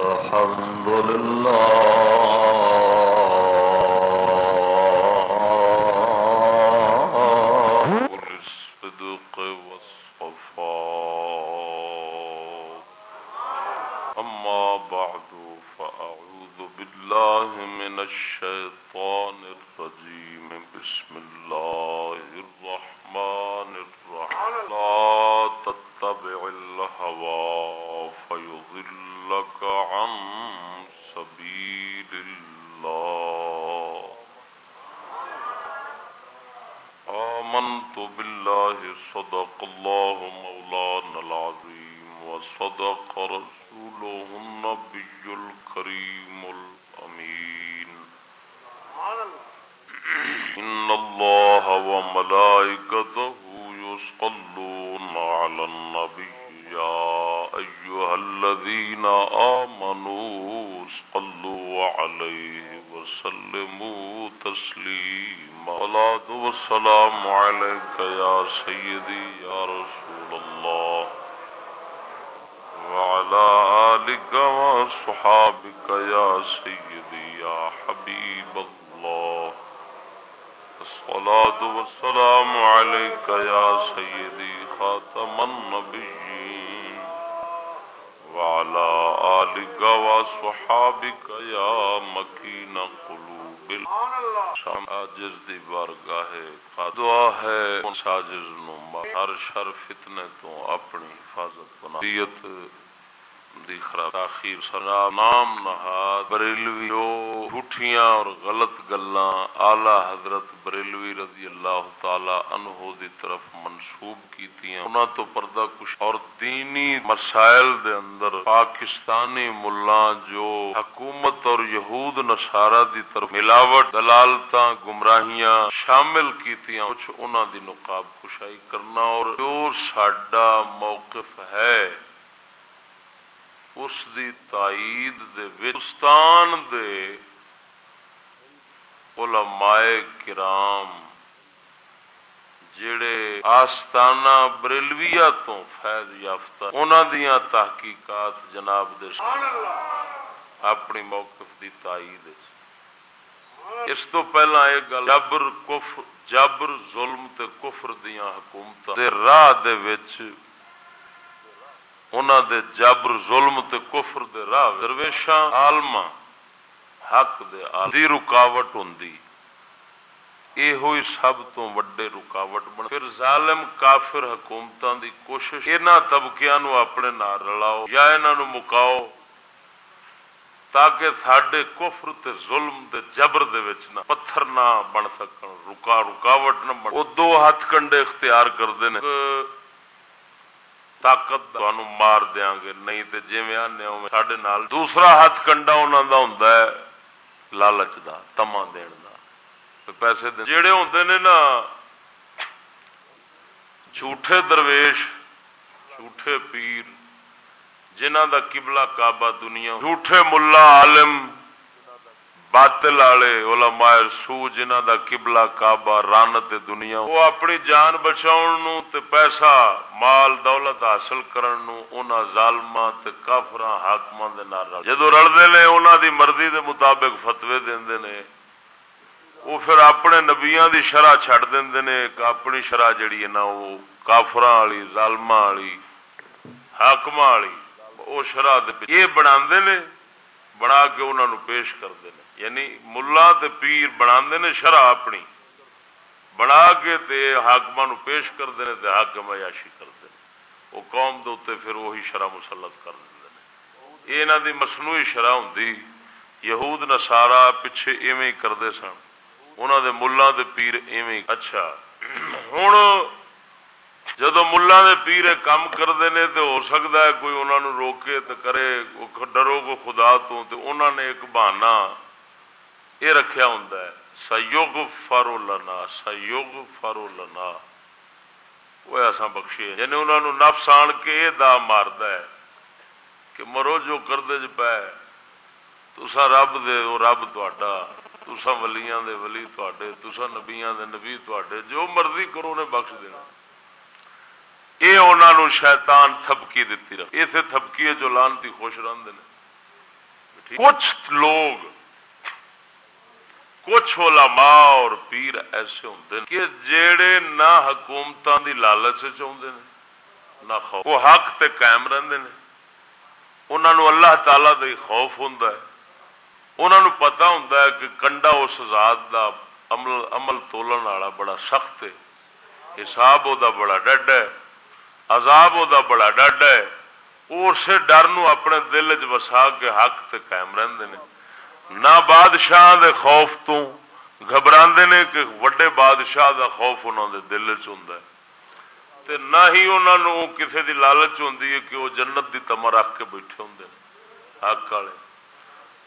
الحمد لله سيدي يا حبيب الله. الصلاة والسلام عليك يا سيدي خاتم النبيين. وعلى آلك وصحابك يا مكين قلوب الشام آجز دی بارگاہ دعا ہے ساجز نو ہر شر فتنے تو اپنی حفاظت بنا. دیت دی خراب تاخیر سنا، نام نہاد بریلوی جو جھوٹیاں اور غلط گلاں اعلی حضرت بریلوی رضی اللہ تعالی عنہ دی طرف منسوب کیتیاں۔ انہاں تو پردہ کچھ اور دینی مسائل دے اندر پاکستانی ملاں جو حکومت اور یہود نصارہ دی طرف ملاوٹ، دلالتاں، گمراہیاں شامل کیتیاں، کچھ انہاں دی نقاب کشائی کرنا اور جو ساڈا موقف ہے۔ اس دی تائید دے وچستان دے علماء کرام جڑے آستانہ بریلویہ تو فیض یافتہ انہاں دیاں تحقیقات جناب دے اپنی موقف دی تائید اس تو پہلا ایک گل جبر کفر جبر ظلم تے کفر دیاں حکومتاں دے راہ دے وچ انہاں دے جبر، ظلم تے کفر دے راہ درویشاں عالما حق دے عالم دی رکاوٹ ہوندی۔ اے ہوئی سب تو وڈے رکاوٹ بن پھر ظالم کافر حکومتاں دی کوشش انہاں طبقیاں اپنے نال رلاؤ یا انہاں مکاؤ تاکہ ساڈے کفر تے ظلم تے جبر دے وچ نہ پتھر نہ بن سکن، رکا رکاوٹ نہ بن او دو ہاتھ کنڈے اختیار کردے نے۔ طاقت تانوں مار دیاں گے نہیں تے جویں آنے او ساڈے نال دوسرا ہاتھ کنڈا انہاں دا ہوندا ہے لالچ دا تما دین دا۔ پیسے دے جڑے ہوندے نے نا، جھوٹے درویش، جھوٹے پیر جنہ دا قبلہ کعبہ دنیا، جھوٹے ملا عالم باطل والے علماء سو جنہ دا قبلہ کعبہ رانت دنیا وہ اپنی جان بچاؤن نو تے پیسہ مال دولت حاصل کرن نو انہاں ظالماں تے کافراں حاکماں دے نال رل جدوں رلدے نے انہاں دی مرضی دے مطابق فتوی دیندے نے وہ پھر اپنے نبیاں دی شرع چھڈ دیندے نے ایک اپنی شرع جڑی ہے نا وہ کافراں والی ظالماں والی حاکماں والی وہ شرع دے یہ بناندے نے بنا کے انہوں نے پیش کرتے ہیں یعنی ملا تے پیر بنا نے شرع اپنی۔ بنا کے تے حاکم نو پیش کرتے ہیں تے حاکم عیاشی کرتے ہیں وہ قوم دے اتنے پھر وہی شرع مسلط کر دیں یہ یہاں دی مصنوعی شرع ہوں یہود نسارا پیچھے ایویں کرتے سن۔ انہوں دے ملا دے پیر ایویں اچھا ہوں جدو ملا دے پیر کام کرتے ہیں تو ہو سکتا ہے کوئی انہوں روکے تو کرے ڈرو کو خدا تو انہوں نے ایک بہانا یہ رکھیا ہوں سیوگ فارو لنا سیوگ فارو لنا۔ وہ ایسا بخشی ہے یعنی انہوں نے نفس آن کے یہ دا مارد ہے کہ مرو جو کرتے چ پہ تسا رب دے وہ رب تا تسا ولیاں دے ولی تے تسا نبیاں دے نبی تے جو مرضی کرو انہیں بخش دینا۔ یہ انہوں شیطان تھپکی دیتی رکھ اسے تھپکی جو لانتی خوش رہتے ہیں کچھ لوگ کچھ علماء اور پیر ایسے ہوں کہ جڑے نہ حکومت دی لالچ چاہتے ہیں، نہ خوف. وہ حق تے قائم رہتے ہیں۔ انہوں اللہ تعالی دا خوف ہوں انہوں پتا ہوں کہ کنڈا اس ذات دا عمل عمل تولن والا بڑا سخت ہے۔ حساب وہ بڑا ڈڈ ہے۔ عذاب وہ بڑا ڈڈ ہے۔ اسے ڈر نو اپنے دل چ وسا کے حق تے قائم رہتے ہیں۔ نہ بادشاہ دے خوف تو گھبرا نے کہ وڈے بادشاہ دا خوف انہوں دے دل چ تے نہ ہی انہوں نے کسی دی لالچ ہوں کہ وہ جنت دی تما رکھ کے بیٹھے ہوں حق والے۔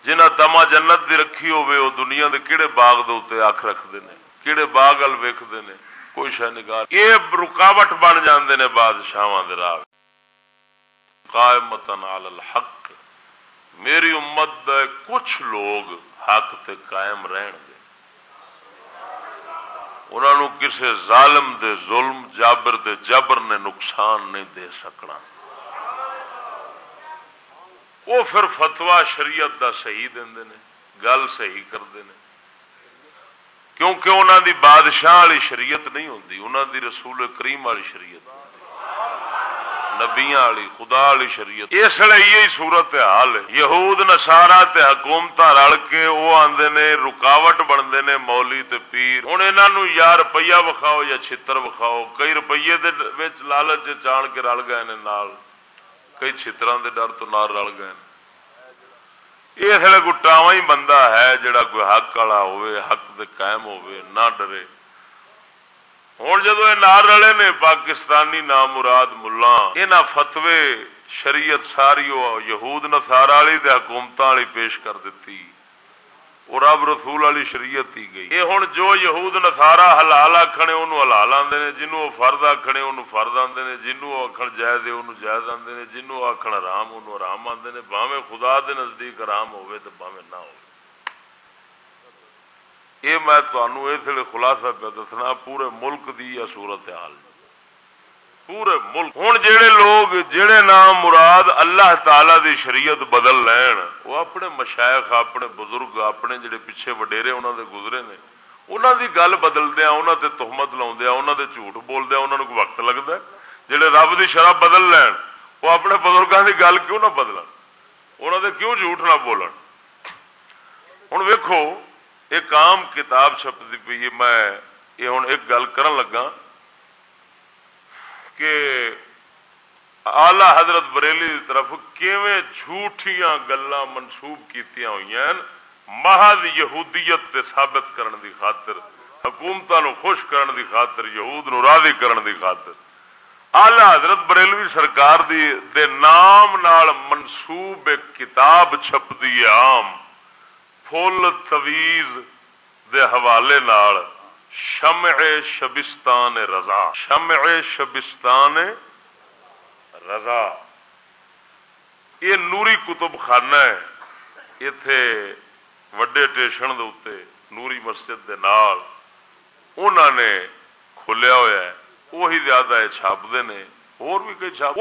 جنہ تما جنت دی رکھی ہوے وہ دنیا دے کہڑے باغ دے اتنے اکھ رکھتے ہیں کہڑے باغ ال ویکتے ہیں کوئی شہ نگاہ۔ یہ رکاوٹ بن جاندے نے بادشاہ دے راہ قائمتن علی الحق۔ میری امت دے کچھ لوگ حق تے قائم رہن گے۔ انہوں کسے ظالم دے ظلم، جابر دے جبر نے نقصان نہیں دے سکنا۔ وہ پھر فتوا شریعت دا صحیح دیں گل صحیح کرتے ہیں کیونکہ انہوں دی بادشاہ والی شریعت نہیں ہوتی انہوں دی رسول کریم والی شریعت۔ نبیا والی خدا والی شریعت۔ اس لیے یہ صورت حال ہے۔ یہود نسارا تے حکومت رل کے وہ آدھے نے رکاوٹ بنتے نے مولی تے پیر۔ ہوں یہاں یا روپیہ وکھاؤ یا چھتر وکھاؤ، کئی روپیے لالچ چان کے رل گئے نال۔ کئی چھترا دے ڈر تو نال رل گئے اس لیے گٹاوا ہی بندہ ہے جڑا کوئی حق والا ہوئے حق دے قائم ہوئے نہ ڈرے۔ ہوں جدو یہ نار رلے نے پاکستانی نام مراد ملا یہ فتوے شریعت ساری یہود نسار والی حکومت والی پیش کر دیتی اور رب رسول والی شریعت ہی گئی۔ یہ ہوں جو یہود نسارا حلال آخنے انہوں حلال آتے ہیں جنوب وہ فرد آخنے انہوں فرد آتے ہیں جنوب آخر جائز انہوں جائز آتے ہیں جنوب آخر آرام انہوں آرام آتے ہیں باوے خدا دے نزدیک آرام ہوے تو باوے نہ ہو یہ میں تمہوں اس لیے خلاصہ پہ دسنا، پورے ملک دی یا صورت حال پورے ملک۔ ہوں جہے لوگ جہے نام مراد اللہ تعالی دی شریعت بدل لین، وہ اپنے مشائق اپنے بزرگ، اپنے جڑے پیچھے وڈیرے انہوں دے گزرے نے انہوں دی گل بدلدیا انہوں تے تحمت لا انہوں دے جھوٹ بول دیا انہوں کو وقت لگتا ہے؟ جہے رب دی شرح بدل لین، وہ اپنے بزرگوں دی گل کیوں نہ بدل انہوں دے کیوں جھوٹ نہ بولن؟ ہوں ویکو ایک عام کتاب چھپتی پی ہے، میں یہ ہوں ایک گل کر لگا کہ آلہ حضرت بریلی کی طرف کیویں جھوٹیاں گلا منسوب کی ہوئی محض یہودیت تے ثابت کرن دی خاطر حکومت نو خوش کرن دی خاطر، یہود نو راضی کرن دی خاطر۔ آلہ حضرت بریلوی سرکار دی دے نام نال منسوب ایک کتاب چھپتی ہے عام۔ فل تویز دے حوالے نال شمع شبستان رضا۔ شمع شبستان رضا۔ یہ نوری کتب خانہ ہے۔ اتے وڈے ٹیشن دے نوری مسجد دے نال انہوں نے کھولیا ہوا ہے۔ وہی زیادہ چھاپتے ہیں اور بھی کئی چھاپ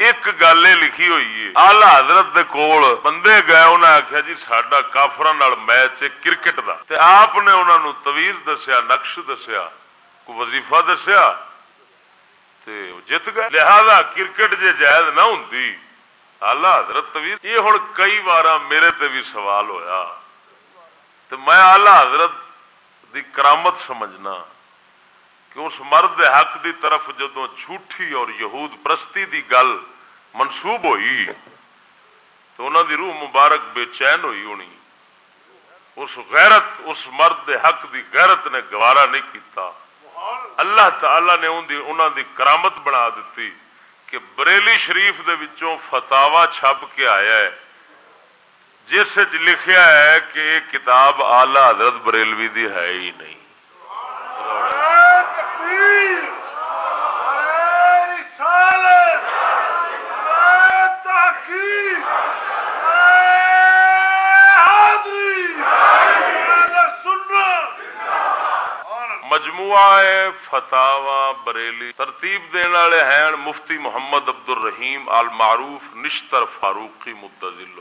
ایک گل یہ لکھی ہوئی ہے آلہ حضرت دے کول بندے گئے انہیں آخیا جی سڈا کافر میچ ہے کرکٹ کا آپ نے انہوں نے تویز دسیا نقش دسیا کو وظیفہ دسیا جت گئے لہذا کرکٹ جی جائز نہ ہوں آلہ حضرت تویز یہ ہوں کئی بار میرے تے بھی سوال ہویا تو میں آلہ حضرت دی کرامت سمجھنا اس مرد حق دی طرف جدو جھوٹھی اور یہود پرستی دی گل منسوب ہوئی، تو انہوں دی روح مبارک بے چین ہوئی ہونی اس غیرت، اس مرد حق دی غیرت نے گوارا نہیں کیتا۔ اللہ تعالی نے انہوں دی کرامت بنا دیتی کہ بریلی شریف دے وچوں فتاوا چھپ کے آیا ہے۔ جس لکھیا ہے کہ یہ کتاب آلہ حضرت بریلوی دی ہے ہی نہیں۔ مجموعہ فتاوا بریلی۔ ترتیب دین والے ہیں مفتی محمد عبد الرحیم المعروف نشتر فاروقی متضل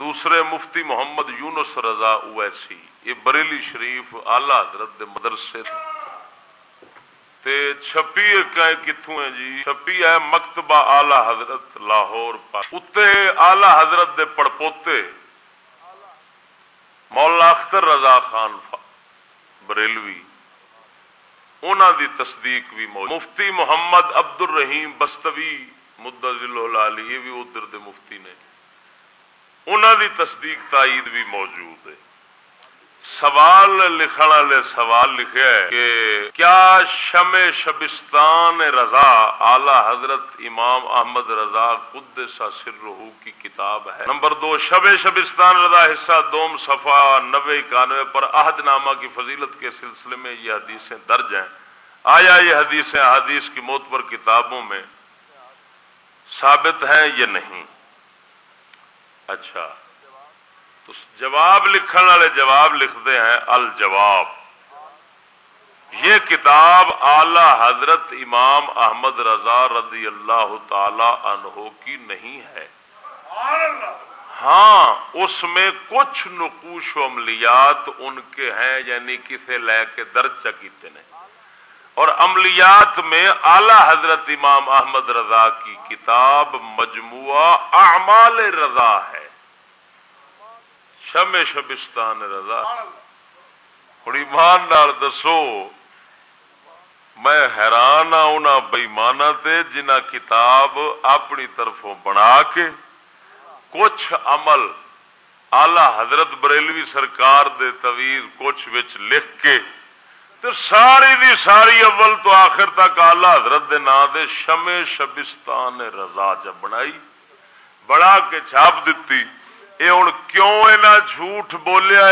دوسرے مفتی محمد یونس رضا اویسی۔ یہ بریلی شریف آلہ حضرت دے مدرسے تے چھپی کتوں ہے جی؟ چھپی ہے مکتبہ آلہ حضرت لاہور اتنے آلہ حضرت دے پڑپوتے مولا اختر رضا خان بریلوی انہوں دی تصدیق بھی موجود۔ مفتی محمد عبد الرحیم بستوی مدعلی یہ بھی ادھر دے مفتی نے۔ انہوں دی تصدیق تائید بھی موجود ہے۔ سوال لکھن والے سوال لکھے کہ کیا شم شبستان رضا اعلی حضرت امام احمد رضا خود سر رحو کی کتاب ہے؟ نمبر دو شب شبستان رضا حصہ دوم صفا نبے اکانوے پر عہد نامہ کی فضیلت کے سلسلے میں یہ حدیثیں درج ہیں۔ آیا یہ حدیثیں حدیث کی موت پر کتابوں میں ثابت ہیں یا نہیں؟ اچھا۔ تو جواب لکھن والے جواب لکھتے ہیں، الجواب۔ یہ کتاب اعلی حضرت امام احمد رضا رضی اللہ تعالی عنہ کی نہیں ہے۔ ہاں اس میں کچھ نقوش و عملیات ان کے ہیں یعنی کسے لے کے درج چکیتے نے۔ اور عملیات میں اعلی حضرت امام احمد رضا کی کتاب مجموعہ اعمال رضا ہے۔ شم شبستان رضا۔ ہوں ایمان نال دسو میں حیران ہوں انہوں بئیمانا جنہ کتاب اپنی طرفوں بنا کے کچھ عمل آلہ حضرت بریلوی سرکار دے طویل کچھ وچ لکھ کے تو ساری دی ساری اول تو آخر تک آلہ حضرت دے نا دے شم شبستان رضا جب بنائی بڑا کے چھاپ دیتی یہ ہوں کیوں اینا جھوٹ بولیا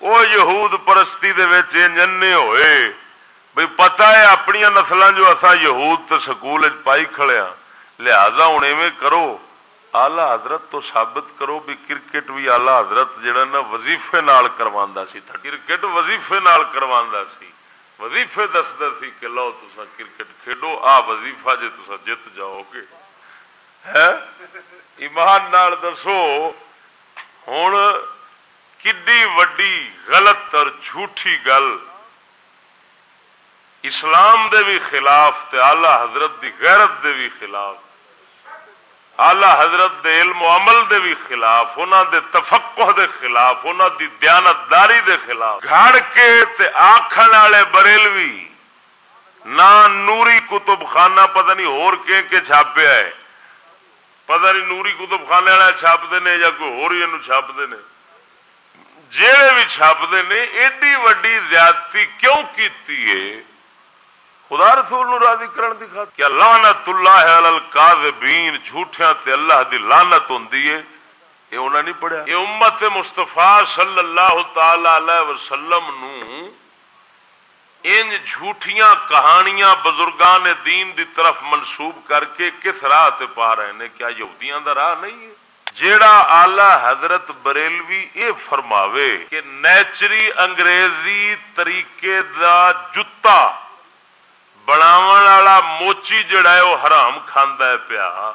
وہ یہود پرستی دے ہوئے بھئی پتا ہے اپنی نسل جو اصا یہود تو سکول پائی کھڑیا لہذا ہوں ایویں کرو آلہ حضرت تو ثابت کرو بھی کرکٹ بھی آلہ حضرت جہاں نا وظیفے نال کروا سی کرکٹ وظیفے نال کروا سی وظیفے دستا سی کہ لو تصا کرکٹ کھیڈو آ وظیفہ جی تصا جت جاؤ گے ایمان نال دسو ہوں کڈی وڈی غلط اور جھوٹھی گل۔ اسلام دے بھی خلاف تے آلہ حضرت دی غیرت دے بھی خلاف۔ آلہ حضرت دے علم و عمل دے بھی خلاف انہوں دے تفقہ دے خلاف انہوں دی دیانت داری دے خلاف۔ گھڑ کے تے آخر والے بریلوی نہ نوری کتب خانہ پتہ نہیں ہور کے چھاپیا ہے پتا نہیں نوری کتب خانے والا چھاپتے ہیں یا کوئی ہو چھاپتے ہیں جہے بھی چھاپتے ہیں ایڈی وڈی زیادتی کیوں کیتی ہے خدا رسول نو راضی کرن دی خاطر کیا لعنت اللہ علی الکاذبین جھوٹیاں تے اللہ دی لعنت ہوندی ہے یہ انہاں نہیں پڑھیا یہ امت مصطفی صلی اللہ تعالی علیہ وسلم نو ان جھوٹیاں کہانیاں بزرگان دین دی طرف منسوب کر کے کس راہ تے پا رہے ہیں کیا یہودیاں دا راہ نہیں ہے؟ جیڑا آلہ حضرت بریلوی اے فرماوے کہ نیچری انگریزی طریقے دا جتا بناون والا موچی جڑا ہے، وہ حرام کھاندا ہے پیا۔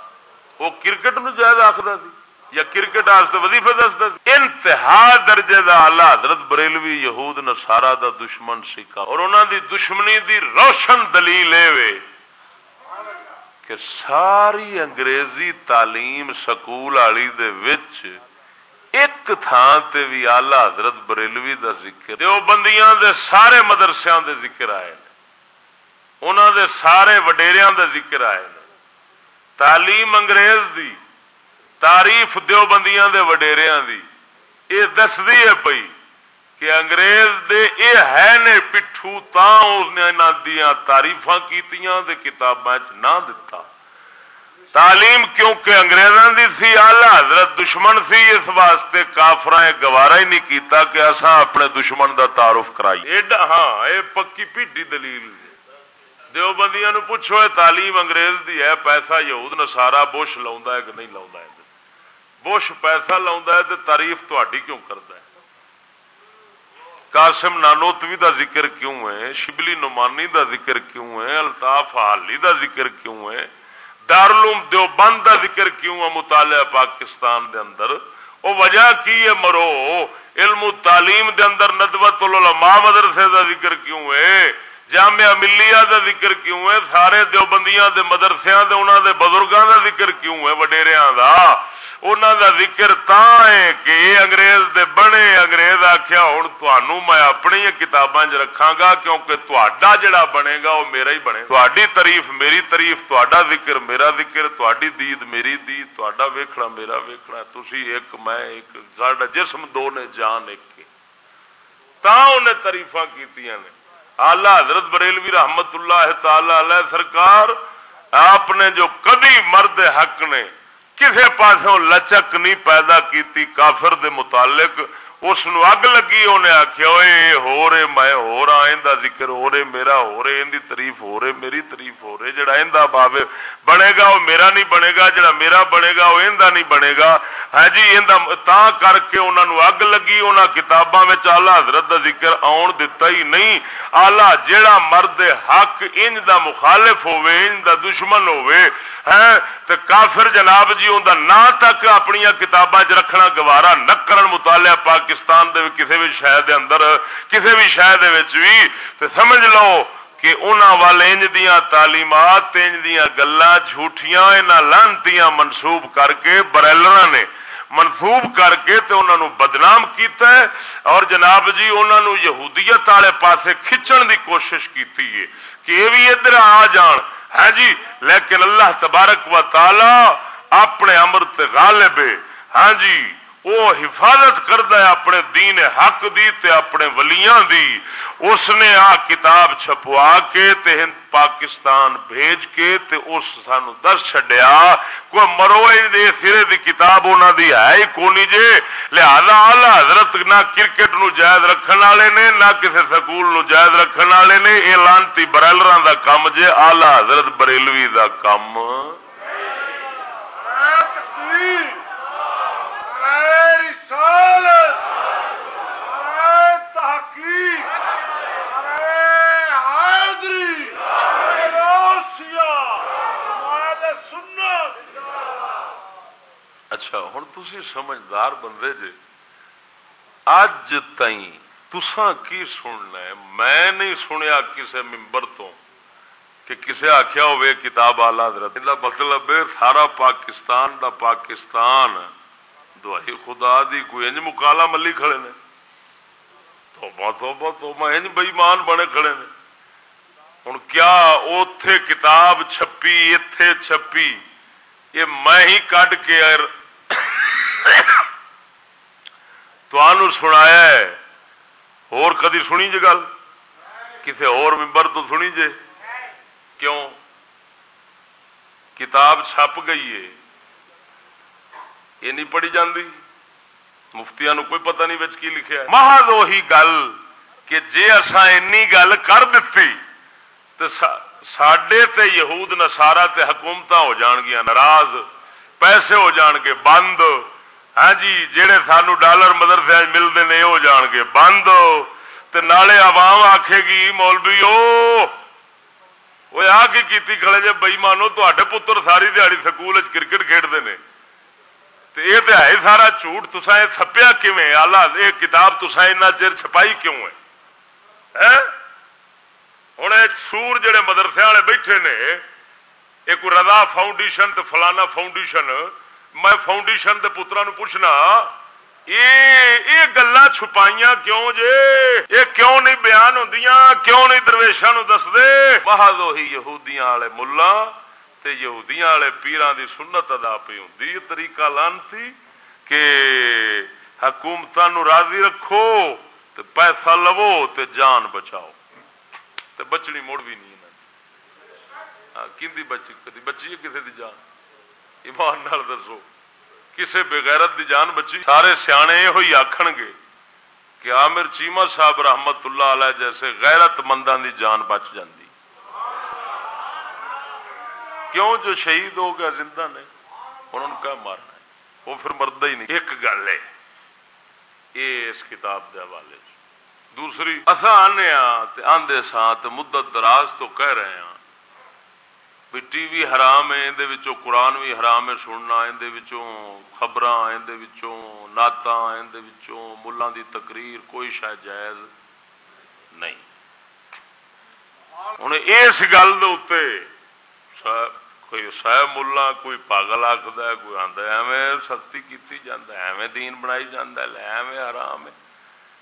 وہ کرکٹ نو جائز آخدا سی۔ یا کرکٹ وظیفے دستا انتہا درجے دا آلہ حضرت بریلوی یہود نسارا دا دشمن سکا اور انہوں دی دشمنی دی روشن دلیل اے کہ ساری انگریزی تعلیم سکول والی دے وچ ایک تھان تے بھی آلہ حضرت بریلوی دا ذکر دیو بندیاں دے سارے مدرسیاں دے ذکر آئے انہوں دے سارے وڈیریاں دے ذکر آئے تعلیم انگریز دی تعریف دیوبندیاں دے وڈیریاں دی۔ یہ دستی ہے پئی کہ انگریز دے اے ہے نے پٹھو تا اس نے انہاں دیاں تعریفاں کیتیاں دے کتاباں وچ نہ دتا۔ تعلیم کیونکہ انگریزاں دی سی، اعلی حضرت دشمن سی، اس واسطے کافراں گوارا ہی نہیں کیتا کہ اساں اپنے دشمن دا تعارف کرائی۔ ایڈا ہاں اے پکی پیڈی دلیل دیوبندیاں نو پوچھو، اے تعلیم انگریز دی ہے؟ پیسہ یہود نصارا بوش لاوندا ہے کہ نہیں لاوندا ہے؟ بش پیسہ ہے لا تعریف تاری کیوں کرتا ہے؟ قاسم نانوتوی دا ذکر کیوں ہے؟ شبلی نمانی دا ذکر کیوں ہے؟ الطاف حالی دا ذکر کیوں ہے؟ دارالعلوم دیوبند کا ذکر کیوں ہے مطالعہ پاکستان دے اندر؟ وہ وجہ کی ہے مرو؟ علم و تعلیم دے اندر ندوت العلماء مدرسے دا ذکر کیوں ہے؟ جامعہ ملیہ دا ذکر کیوں ہے؟ سارے دیوبندیاں دے مدرسیاں دے، انہاں دے بزرگاں دا ذکر کیوں ہے؟ وڈیریاں دا۔ انہاں دا ذکر تا ہے کہ یہ انگریز دے بنے انگریز آکھیا ہن تانوں میں اپنی کتاباں وچ رکھاں گا کیونکہ تہاڈا جڑا بنے گا وہ میرا ہی بنے گا تعریف میری تعریف تہاڈا ذکر میرا ذکر تہاڈی دید میری دید تہاڈا ویکھنا میرا ویکھنا تسی ایک میں ایک ساڈا جسم دو نے جان ایک تا انہیں تعریفاں کیتیاں نے آلہ حضرت بریلوی رحمت اللہ تعالی علیہ سرکار آپ نے جو کدی مرد حق نے کسی پاسوں لچک نہیں پیدا کیتی کافر دے متعلق اس اگ لگی، انہیں آخیا ہو رہے، میں ہو رہا اندہ ذکر ہو رہے، میرا ہو رہے اندی تعریف ہو رہے، میری تعریف ہو رہے، جڑا اندہ بابے بنے گا، وہ میرا نہیں بنے گا، جڑا میرا بنے گا، وہ اندہ نہیں بنے گا۔ ہاں جی تا کر کے انہوں نے اگ لگی، انہاں کتاباں میں آلہ حضرت دا ذکر آن دیتا ہی نہیں۔ آلہ جڑا مرد حق، انج دا مخالف ہوئے انج دا دشمن ہوئے ہیں تے کافر جناب جی ان نا تک اپنی کتاباں رکھنا، گوارا نہ کرن، مطالعہ پاکستان پاکستان دے کسی بھی شہر دے اندر کسی بھی شہر دے وچ بھی تے سمجھ لو کہ انہاں والے انج دیاں تعلیمات، انج دیاں گلاں جھوٹیاں، انہاں لانتیاں منسوب کر کے بریلراں نے منسوب کر کے تے انہاں نو بدنام کیتا ہے۔ اور جناب جی انہاں نو یہودیت والے پاسے کھچن دی کوشش کیتی ہے کہ یہ بھی ادھر آ جان۔ ہے جی لیکن اللہ تبارک و تعالی اپنے امر تے غالب ہے۔ ہاں جی وہ حفاظت کرتا ہے اپنے دین حق دی تے اپنے ولیاں دی۔ اس نے آ کتاب چھپوا کے تے ہند پاکستان بھیج کے تے اس سانو دس چڈیا کوئی مرو دے سرے دی کتاب انہوں دی ہے ہی کونی جے۔ لہذا آلہ حضرت نہ کرکٹ نو جائز رکھن والے نے، نہ کسی سکول نو جائز رکھن والے نے۔ یہ لانتی برائلر دا کم جے، آلہ حضرت بریلوی دا کم۔ اچھا ہوں تھی سمجھدار بندے جے، اج تئی تسا کی سننا ہے؟ میں نہیں سنیا کسی ممبر تو کہ کسے آخیا ہوئے کتاب آلہ حضرت۔ مطلب سارا پاکستان دا پاکستان۔ دوائی خدا دی کوئی انج مکالا ملی کھڑے نے۔ توبہ توبہ توبہ، انج بئیمان بنے کھڑے نے۔ ہوں کیا اوتھے کتاب چھپی اتے چھپی یہ میں ہی کڈ کے سنایا ہے۔ اور کدی سنی جی گل؟ کسی اور ممبر تو سنی جے کیوں؟ کتاب چھپ گئی ہے۔ یہ نہیں پڑھی جاندی مفتیا نو کوئی پتہ نہیں بچ کی لکھا محض وہی گل کہ جے اصا اینی گل کر دیتی تو سڈے تے یہود نسارا تے حکومت ہو جان گیا ناراض پیسے ہو جان گے بند ہاں جی جہے سانو ڈالر مدرسے ملتے ہیں ہو جان گے بند تے نالے عوام آکھے گی مولوی او وہ آ کے کیتی کھڑے جے بئی مانو تے پتر ساری دیہڑی سکول کرکٹ کھیڈتے ہیں یہ تو ہے سارا جھوٹ تسا یہ چھپیا کیون آلہ یہ کتاب تسا اتنا چر چھپائی کیوں ہے ہوں سور جڑے مدرسے والے بیٹھے نے ایک رضا فاؤنڈیشن تے فلانا فاؤنڈیشن میں فاؤنڈیشن کے پترا پوچھنا یہ گلا چھپائیاں کیوں جے یہ کیوں نہیں بیان ہوں کیوں نہیں درویشا نو دس دے یہودیاں والے ملا یہودیاں والے پیران دی سنت ادا پی ہوں طریقہ لانتی کہ حکومت راضی رکھو تے پیسہ لو تے جان بچاؤ۔ تے بچنی مڑ بھی نہیں ہاں، بچی؟ کدی بچی ہے کسی دی جان؟ ایمان نال دسو۔ کسے بغیرت دی جان بچی؟ سارے سیانے یہ آخن گے کہ عامر چیما صاحب رحمت اللہ علیہ جیسے غیرت مندان دی جان بچ جاندی۔ کیوں جو شہید ہو گیا زندہ نے انہوں نے کیا مارنا ہے۔ وہ پھر مرد ہی نہیں۔ ایک گل ہے، یہ اس کتاب دے حوالے دوسری اصا آنے ہاں آدھے سا تو مدت دراز تو کہہ رہے ہیں بھی ٹی وی حرام ہے اندر قرآن بھی حرام ہے، سننا اندر خبر اندر نعت اندر ملان دی تقریر کوئی شاید جائز نہیں۔ ہوں اس گل کوئی سہ ملا کوئی پاگل آخد کوئی آدھا ایویں سختی کی جانا ایویں دین بنائی جانا ایویں حرام ہے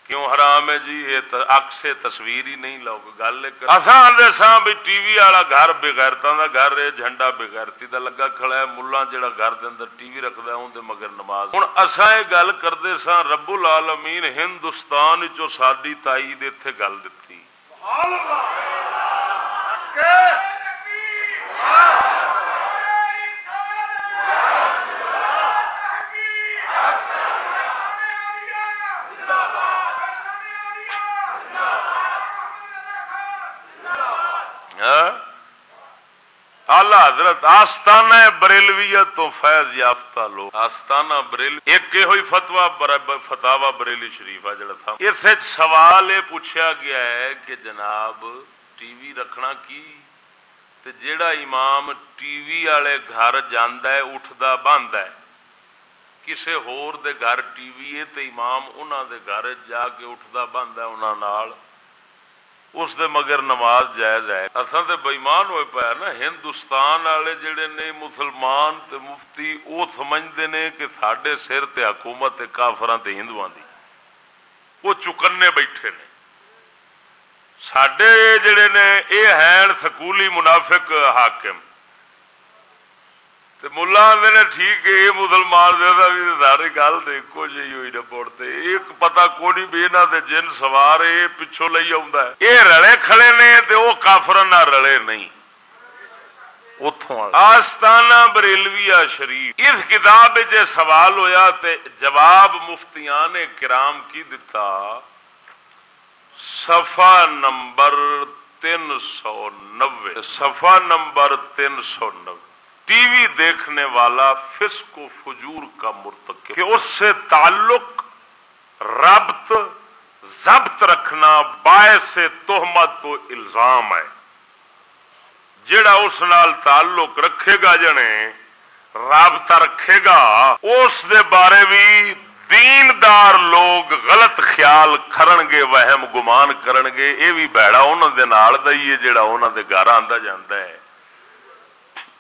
کیوں حرام ہے جی یہ اک سے تصویر ہی نہیں لوگ گل آدھے سا بھی ٹی وی والا گھر بغیرتا کا گھر ہے جھنڈا بغیرتی کا لگا کھڑا ہے ملا جہاں گھر کے اندر ٹی وی رکھد اندر مگر نماز ہوں اصا یہ گل کرتے سا رب العالمین ہندوستان چو ساری تائید اتنے گل دیتی آلہ حضرت آستانہ بریلویت تو فیض یافتہ لوگ۔ آستانہ بریل ایک ہوئی فتوا فتوا بریلی شریف ہے جڑا تھا۔ اس سوال یہ پوچھا گیا ہے کہ جناب ٹی وی رکھنا کی؟ تے جیڑا امام ٹی وی والے گھر جانا ہے اٹھتا بند ہے۔ کسے ہور دے گھر ٹی وی ہے تے امام انہوں دے گھر جا کے اٹھتا بند ہے انہوں نال۔ اس دے مگر نماز جائز ہے اصل تے بےمان ہوئے پایا نا ہندوستان والے جڑے نے مسلمان تے مفتی وہ سمجھتے ہیں کہ سڈے سر تے حکومت کافر ہندو دی وہ چکنے بیٹھے نے سڈے جڑے نے یہ ہیں سکولی منافق حاکم ملا آدھے نے ٹھیک ہے، یہ مسلمان بھی ساری گل تو ایک جی ہوئی رپورٹ ایک پتا کو نہیں بھی یہاں دے جن سوار یہ پچھوں لے یہ رلے کھڑے نے تو وہ کافر رلے نہیں۔ آستانہ بریلویا شریف۔ اس کتاب سوال ہویا تے جواب مفتیان کرام کی دتا؟ صفا نمبر تین سو نبے صفا نمبر تین سو نبے ٹی وی دیکھنے والا فسق و فجور کا مرتکب کہ اس سے تعلق، ربط، ضبط رکھنا باعث تہمت و الزام ہے۔ جڑا اس نال تعلق رکھے گا جنے، رابطہ رکھے گا، اس دے بارے بھی دیندار لوگ غلط خیال کرن گے، وہم گمان کرن گے۔ یہ بھی بیڑا انہوں دے نال دئیے جڑا انہوں دے گھر آندا جاندا ہے۔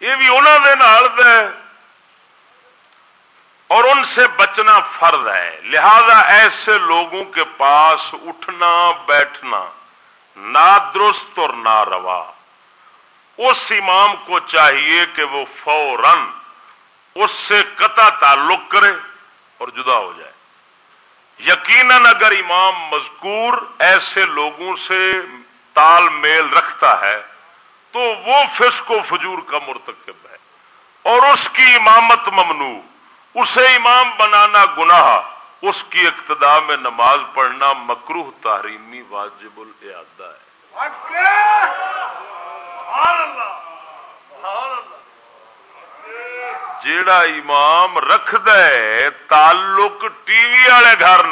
یہ بھی انہوں دے اور ان سے بچنا فرض ہے۔ لہذا ایسے لوگوں کے پاس اٹھنا، بیٹھنا نہ درست اور نہ روا اس امام کو چاہیے کہ وہ فوراً اس سے قطع تعلق کرے اور جدا ہو جائے۔ یقیناً اگر امام مذکور ایسے لوگوں سے تال میل رکھتا ہے تو وہ فسق و فجور کا مرتکب ہے۔ اور اس کی امامت ممنوع، اسے امام بنانا گناہ، اس کی اقتدا میں نماز پڑھنا مکروح تحریمی واجب الادا ہے۔ جیڑا امام رکھ دے، تعلق ٹی وی والے گھر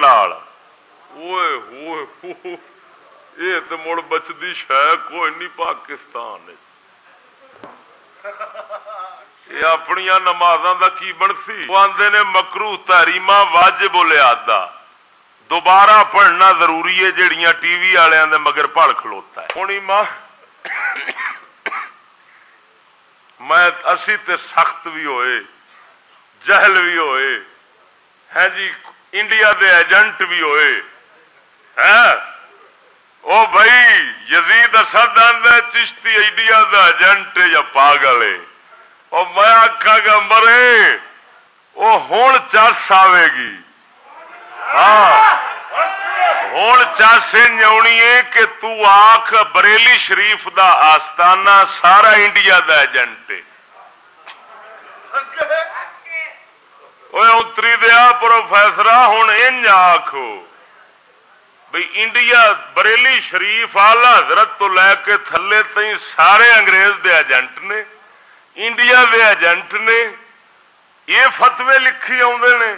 یہ تو مڑ بچتی شہ کوئی نہیں پاکستان یہ اپنی نمازاں دا کی بنسی وہ آدھے نے مکرو تحریما واجب لیا دوبارہ پڑھنا ضروری ہے جہیا ٹی وی والوں دے مگر پڑ کھلوتا ہے۔ ہونی ماں، میں اسی تے سخت بھی ہوئے، جہل بھی ہوئے ہے جی انڈیا دے ایجنٹ بھی ہوئے۔ ہے او بھائی، یزید اسد آدھا چشتی انڈیا دا ایجنٹ یا پاگل ہے۔ او میں آخا گا مرے وہ ہوں چس آئے گی۔ ہاں ہوں چس نونی ہے کہ تو آخ بریلی شریف دا آستانہ سارا انڈیا دا ایجنٹ اتری دیا پروفیسر ہوں انج آخو بھئی انڈیا بریلی شریف آلہ حضرت تو لے کے تھلے تھی سارے انگریز دے ایجنٹ نے، انڈیا دے ایجنٹ نے، یہ فتوے لکھی آدھے نے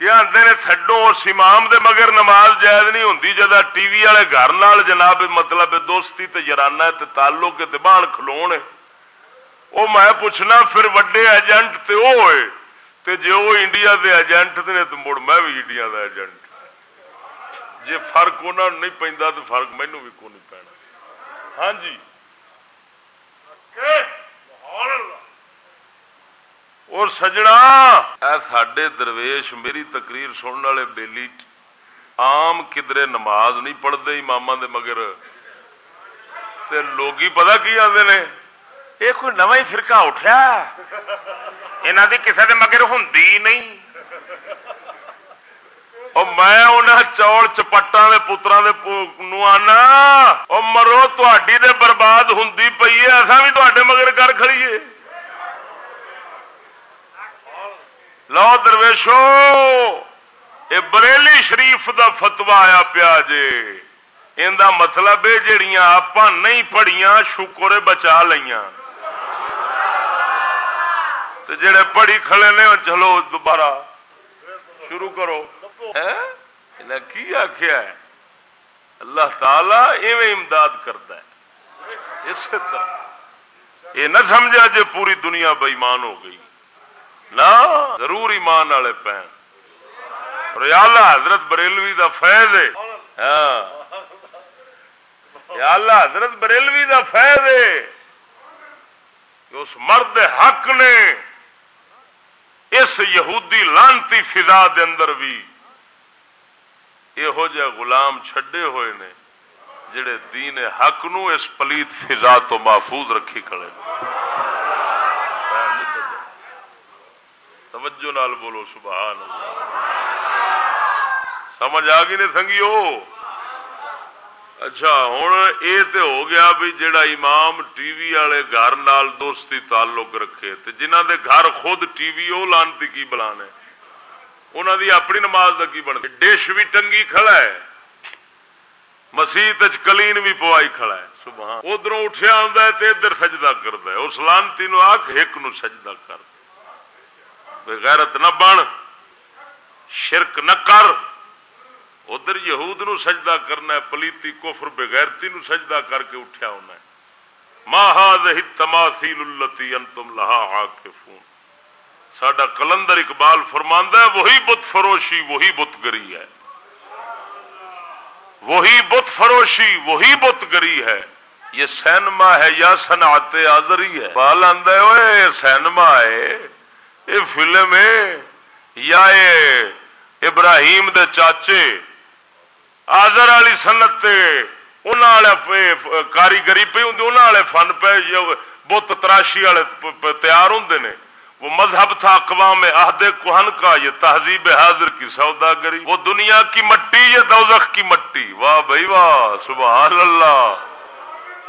کہ آدھے نے تھڈو اس امام دے مگر نماز جائز نہیں ہوتی جدا ٹی وی والے گھر نال جناب مطلب دوستی تے جرانا تے تعلق تے بان کھلو وہ میں پوچھنا پھر وڈے ایجنٹ تے وہ ہوئے، تے جے وہ انڈیا دے ایجنٹ نے تو مڑ میں بھی انڈیا دا ایجنٹ جی فرق انہوں نہیں پہنتا تو فرق مینو بھی کو نہیں پینا۔ ہاں جی۔ اور سجنا سڈے درویش میری تقریر سننے والے بیلی آم کدرے نماز نہیں پڑھتے امام دے مگر۔ تے لوگ پتا کی آتے نے؟ یہ کوئی نو ہی فرقہ اٹھا یہاں کی کسی دے مگر ہوں نہیں۔ میں انہیں چوڑ چپٹا کے پترا آنا مرو تھی برباد ہوں پی ہے ایسا بھی تے مگر کر کھڑیے لو درویشو یہ بریلی شریف دا فتوا آیا پیا جے ان دا مطلب ہے جہیا آپ نہیں پڑھیاں شکر بچا لیاں لیا جڑے پڑھی کھڑے نے چلو دوبارہ شروع کرو کی آخیا ہے؟ اللہ تعالی ایویں امداد کرتا ہے۔ اس طرح۔ یہ نہ سمجھا جی پوری دنیا بےمان ہو گئی۔ نہ، ضرور ایمان والے پین ریالہ حضرت بریلوی دا فیض ہے۔ ہاں۔ اللہ، حضرت بریلوی دا فیض ہے۔ اس مرد حق نے اس یہودی لانتی فضا دے اندر بھی یہو جہ غلام چھڈے ہوئے نے جڑے دین حق نو اس پلیت فضا تو محفوظ رکھی کھڑے توجہ نال بولو سبحان اللہ سمجھ آ گئی نے سنگیو اچھا ہوں یہ تو ہو گیا بھی جڑا امام ٹی وی والے گھر نال دوستی تعلق رکھے تے جنہ دے گھر خود ٹی وی وہ لانتی کی بلانے انہوں دی اپنی نماز کا کی بن ڈش بھی ٹنگی کھڑا ہے مسیح کلین بھی پوائی کھڑا ہے سبحان ادھر اٹھیا آتا ہے تے ادھر سجدہ کرتا ہے اس لانتی نو آخ ایک نو سجدہ کر بغیرت نہ بن شرک نہ کر ادھر یہود نو سجدہ کرنا ہے پلیتی کفر بغیرتی نو سجدہ کر کے اٹھیا ہونا ہے ماہی تماثیل التی انتم لہا آ عاکفون ساڈا کلندر اقبال فرماندہ ہے، وہی بت فروشی، وہی بت گری ہے۔ وہی بت فروشی، وہی بت گری ہے۔ یہ سینما ہے، یا صنعت آزری ہے۔ بال آدھا ہے سینما ہے۔ یہ فلم ہے، یا یہ ابراہیم دے چاچے۔ آزر والی سنت کاریگری پہ ہوں فن پہ بت تراشی والے تیار ہوں نے۔ وہ مذہب تھا اقوام عہد کوہن کا، یہ تہذیب حاضر کی سوداگری۔ وہ دنیا کی مٹی، یہ دوزخ کی مٹی۔ واہ بھائی، واہ، سبحان اللہ۔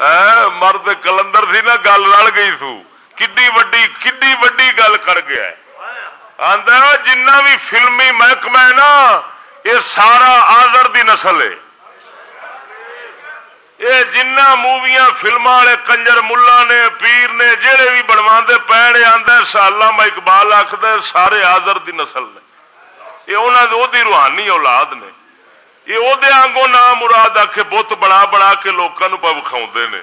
اے، مرد کلندر تھی نا، گل رل گئی تھی کڈی وڈی کڈی وڈی گل کر گیا آدھا جنہ بھی فلمی محکمہ ہے نا، یہ سارا آزر دی نسل ہے۔ یہ جنہ موویاں فلما والے کنجر ملا نے، پیر نے جہے بھی بنوا پے آدھا سالہ میں اقبال آخد سارے آزر دی نسل نے۔ یہ انہوں دی روحانی اولاد نے۔ یہ وہ آنگوں نام مراد آ کے بت بنا بنا کے لوگوں پہ وکھاؤ نے۔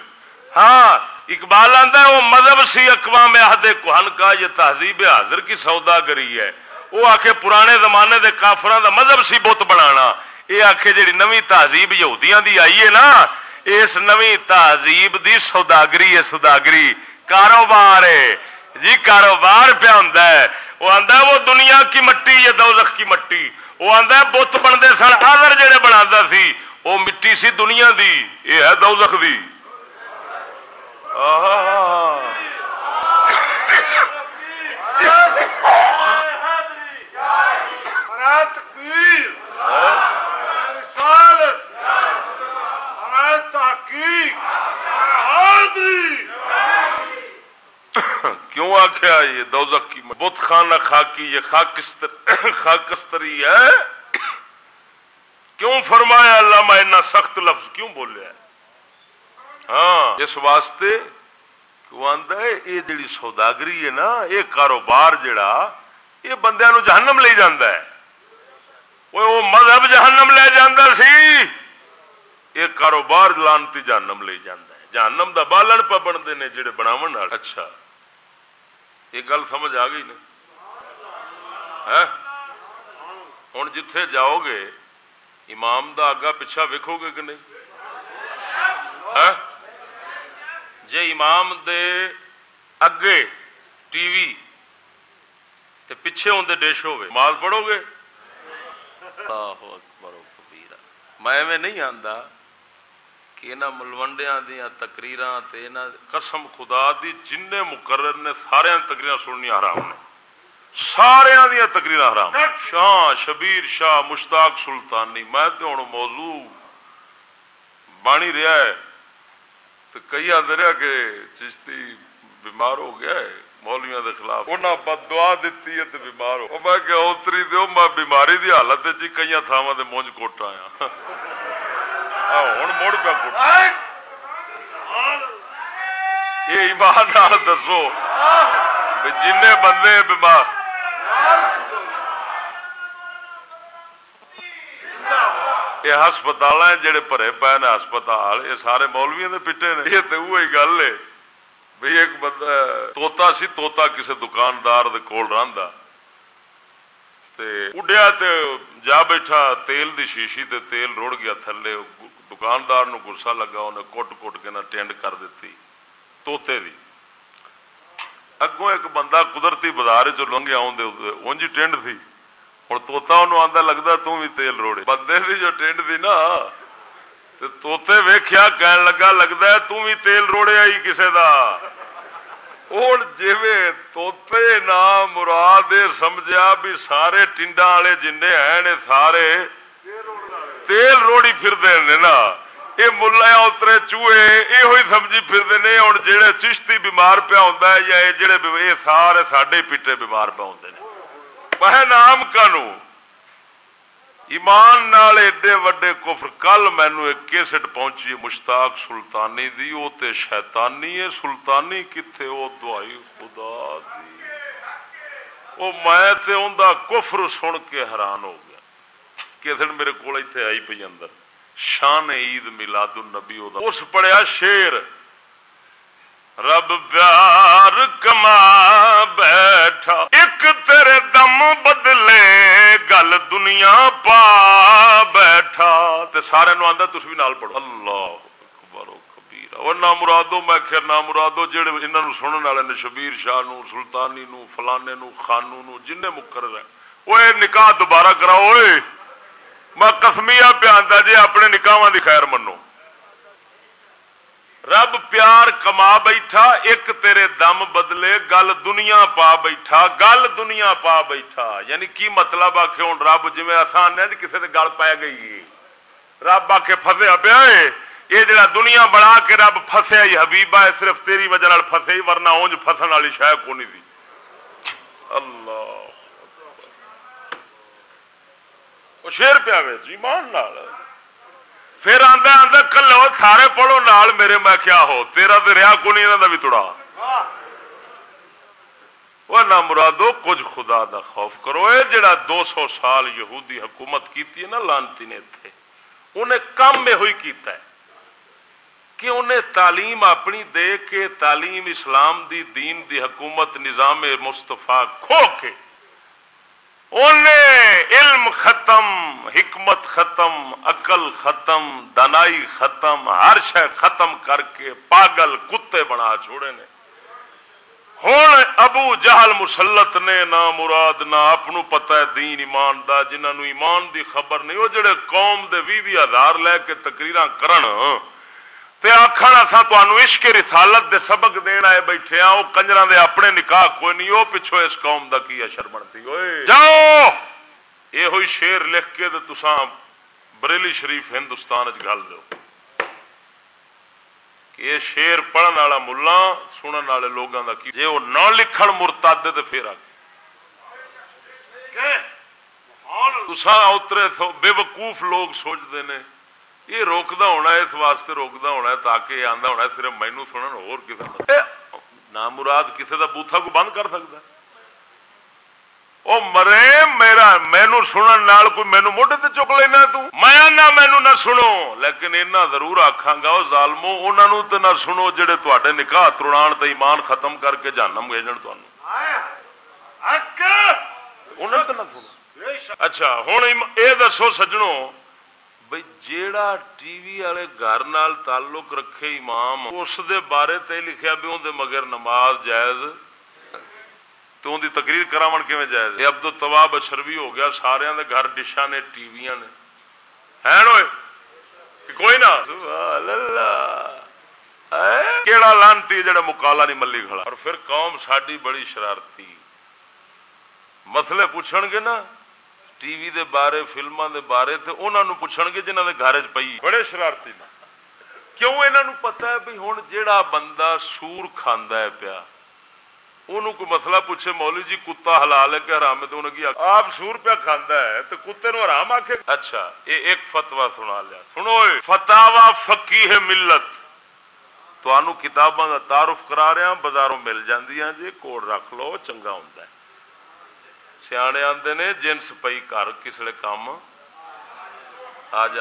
ہاں اقبال آتا ہے وہ مذہب سی اقوام عہد کوہن کا، یہ تہذیب حاضر کی سوداگری ہے۔ وہ آ کے پرانے زمانے دے کافران دا مذہب سی بت بنا یہ آ کے جی نو تہذیب یہودیاں دی آئی ہے نا اس نو تہذیب دی سوداگری ہے، سوداگری کاروبار ہے۔ جی کاروبار پہ ہوں وہ آتا وہ دنیا کی مٹی یا دوزخ کی مٹی۔ وہ آتا بت بنتے سن آدر جہے بنا سی۔ وہ مٹی سی دنیا دی، یہ ہے دوزخ دی۔ کیوں آخیا یہ دوزک کی بت خانہ خاکی، یہ خاکستر خاکستری ہے۔ کیوں فرمایا اللہ میں اتنا سخت لفظ؟ کیوں بولیا ہاں اس واسطے ہے یہ جڑی سوداگری ہے نا یہ کاروبار جڑا یہ بندیا نو جہنم لے جاندہ ہے۔ وہ مذہب جہنم لے جاندہ سی۔ یہ کاروبار لانتی جہنم لے جاندہ ہے۔ جہنم دا بالن پہ بنتے ہیں جڑے بناو اچھا۔ یہ گل سمجھ آ گئی نا؟ ہوں جتھے جاؤ گے امام دا آگا پچھا ویکو گے کہ نہیں؟ جے امام دے اگے ٹی وی تے پیچھے ہوں ڈش ہوے مال پڑھو گے؟ میں نہیں آتا کہ انہوں ملوڈیا دیا تکریر قسم خدا دی جن مقرر نے سارے تکریر سننی حرام نے۔ سارا دیا تکریر حرام شاہ شبیر شاہ مشتاق سلطانی، میں تو ہوں موضوع بانی رہا ہے۔ تو کئی آدھے رہا کہ چشتی بیمار ہو گیا ہے مولویا کے خلاف۔ انہیں بد دعا دیتی ہے تو بیمار ہو۔ میں کہ اتری دو میں بیماری دی حالت جی کئی تھاواں مونج کوٹ آیا۔ ہوں مڑ پہ کوٹا یہ ایمان دسو جن بندے بیمار یہ ہسپتال جڑے پے پے نے ہسپتال یہ سارے مولویا نے پیٹے نے یہ تو وہی گل ہے بھئی ایک بندہ توتا سی توتا کسی دکاندار کول رہندا تے اڈیا تے جا بیٹھا تیل دی شیشی تے تیل رڑ گیا تھلے دکاندار نو گسا لگا انہیں کٹ کٹ کے نہ ٹینڈ کر دیتی توتے دی اگوں ایک بندہ قدرتی بازار چ لنگیا اونجی ٹینڈ تھی ہوں توتا انہوں آتا لگتا تم بھی تیل روڑے بندے کی جو ٹینڈ تھی نا توتے ویخیا کہن لگا لگتا ہے تم بھی تیل روڑے آئی کسی کا ہوں جی توتے نا مراد سمجھا بھی سارے ٹنڈا والے جن ہیں سارے تیل روڑی پھرتے نا۔ یہ ملا اترے چوہے یہ سمجھی پھرتے ہیں ہوں جہے چشتی بیمار پیا ہوتا ہے یا یہ جڑے یہ سارے ساڈے پیٹے بیمار پہ ہوتے ہیں میں نام کانو۔ ایمان نال ایڈے وڈے کفر، کل مینو ایک کیسٹ پہنچی مشتاق سلطانی دی۔ او تے شیطانی ہے، سلطانی کتھے؟ او دعائی خدا دی۔ او میں تے اوندا کفر سن کے حیران ہو گیا۔ کیسٹ میرے کول ایتھے آئی پئی اندر۔ شان عید میلاد النبی اس پڑھیا شیر رب پیار کما بیٹھا، ایک تیرے دم بدلے گل دنیا پا بیٹھا۔ تے سارے نو آدھا تس بھی نال پڑھو۔ اللہ نہ مرادو، میں خیر نہ مرادو جہے انہوں سننے والے نے، شبیر شاہ نو سلطانی نو فلانے نو خانو نو جن مقرر ہے وہ نکاح دوبارہ کراؤ میں کسمیا پیا جی اپنے نکاح دی خیر منو رب پیار کما بیٹھا ایک تیرے دم بدلے گل دنیا پا بیٹھا گل دنیا پا بیٹھا یعنی کی مطلب آ کے ہوں رب جی آسان ہے کسی گل پی گئی رب آ کے فسیا پیا یہ جڑا دنیا بنا کے رب فسیا ہی حبیبا ہے صرف تیری وجہ فسے ہی ورنہ اونج فسن والی شاید کونی تھی اللہ شیر پیا ایمان نال۔ پھر آدھا آدھا کلو سارے پڑھو، نال میرے میں کیا ہو؟ تیرا تو رہا کو نہیں بھی تڑا وہ نہ مرادو، کچھ خدا دا خوف کرو۔ اے جڑا دو سو سال یہودی حکومت کیتی ہے نا، لانتی نے تھے انہیں کم میں ہوئی کیتا ہے کہ انہیں تعلیم اپنی دے کے، تعلیم اسلام دی، دین دی حکومت، نظام مستفا کھو کے علم ختم، حکمت ختم، عقل ختم، دنائی ختم، ہر شہ ختم کر کے پاگل کتے بنا چھوڑے نے۔ ہوں ابو جہل مسلط نے نہ مراد نہ اپنو پتا ہے دین ایمان دا جنہوں ایمان دی خبر نہیں، وہ جڑے قوم دے بھی بھی ہزار لے کے تقریر کرن۔ تے آخر اصا تمہوں عشق رسالت دے سبق دین آئے بیٹھے ہاں وہ کنجر دے اپنے نکاح کوئی نہیں وہ پچھو اس قوم دا کی اشر بنتی؟ ہوئے جاؤ! یہ ہوئی شیر لکھ کے تو تسا بریلی شریف ہندوستان گل دو یہ شیر پڑھن والا ملا سنن والے لوگوں کا کی؟ جی وہ نہ لکھن مرتاد تو پھر آ تسا اترے بے وقوف لوگ سوچتے ہیں یہ روکتا ہونا اس واسطے روکتا ہونا تاکہ آدھا ہونا صرف مینو سنن اور کسی نہ مراد کسی کا بوتھا کو بند کر سکتا وہ مرے میرا مینو سنن نال کوئی مینو موڈے تے چک لینا تو۔ میں نہ مینو نہ سنو۔ لیکن اینا ضرور آکھاں گا ظالمو انہاں نو تے نہ سنو جڑے تواڈے نکاح ترڑان تے ایمان ختم کر کے جہنم بھیجن تانوں۔ اچھا ہوں یہ دسو سجنوں بھائی جیڑا ٹی وی والے گھر نال تعلق رکھے امام، اس دے بارے تے لکھیا بھی اون دے مگر نماز جائز تو ان دی تقریر کراون کیویں جائز؟ ابد التواب اشروی ہو گیا سارے دے گھر ڈشاں نے، ٹی ویاں نے۔ ہیں اوئے کوئی نہ۔ سبحان اللہ۔ کیڑا لانتی جڑا مکالا نہیں ملی کھڑا۔ اور پھر قوم ساڈی بڑی شرارتی۔ مسئلے پوچھن گے نا۔ ٹی وی دے بارے فلماں دے بارے تے انہاں نو پوچھن گے جنہاں دے گھر وچ پئی۔ بڑے شرارتی نا کیوں انہاں نو پتہ ہے بھئی ہن جیڑا بندہ سور کھاندا ہے پیا انہوں کو مسئلہ پوچھے مولوی جی کتا حلال ہے کہ حرام ہے؟ تو انہوں نے آپ سور پہ کھاندا ہے تو کتے نو حرام آکھے؟ اچھا یہ ایک فتوا سنا لیا۔ سنو فتاوا فقیہ ملت۔ تو انو کتاباں دا تعارف کرا رہے ہیں بازاروں مل جاندیاں جی کوڑ رکھ لو چنگا ہوندا ہے۔ سیانے آندے نے جنس پئی کر کسلے کام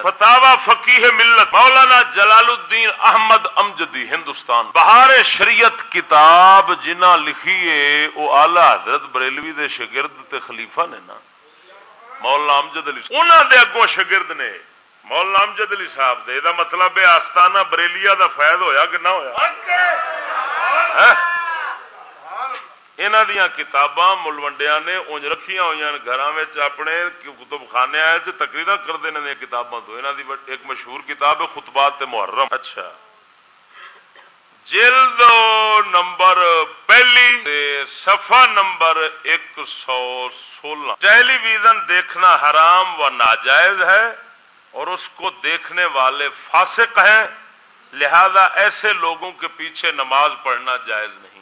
فتوا فقیح ملت مولانا جلال الدین احمد امجدی ہندوستان بہار شریعت کتاب جنہ لکھی ہے وہ آلہ حضرت بریلوی دے شگرد تے خلیفہ نے نا مولانا امجد علی انہاں دے اگوں شگرد نے مولانا امجد علی صاحب دے دا مطلب ہے آستانہ بریلیا دا فیض ہویا کہ نہ ہویا ہاں؟ انہوں دیا کتاباں ملوڈیا نے انج رکھیا ہوئی گھر اپنے کتب خانے تقریر کرتے ہیں کتاباں تو انہوں دی ایک مشہور کتاب ہے خطبات محرم اچھا جلد نمبر پہلی صفحہ نمبر ایک سو سولہ ٹیلی ویژن دیکھنا حرام و ناجائز ہے اور اس کو دیکھنے والے فاسق ہیں لہذا ایسے لوگوں کے پیچھے نماز پڑھنا جائز نہیں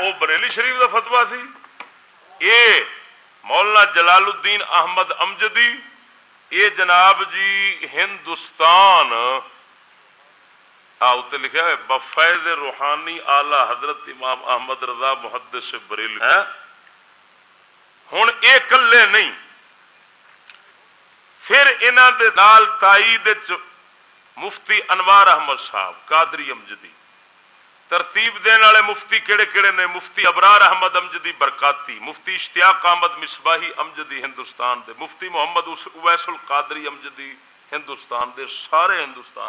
وہ بریلی شریف کا فتوا سی۔ یہ مولانا جلال الدین احمد امجدی، یہ جناب جی ہندوستان اتنے لکھا ہے، بفیض روحانی آلہ حضرت امام احمد رضا محدث سے بریلی ہوں یہ کلے نہیں۔ پھر انہوں نال تائید مفتی انوار احمد صاحب، قادری امجدی۔ ترتیب دین والے مفتی کہڑے کہڑے نے؟ مفتی ابرار احمد امجدی برکاتی، مفتی اشتیاق احمد مصباحی امجدی ہندوستان دے، مفتی محمد اویس القادری امجدی ہندوستان دے، سارے ہندوستان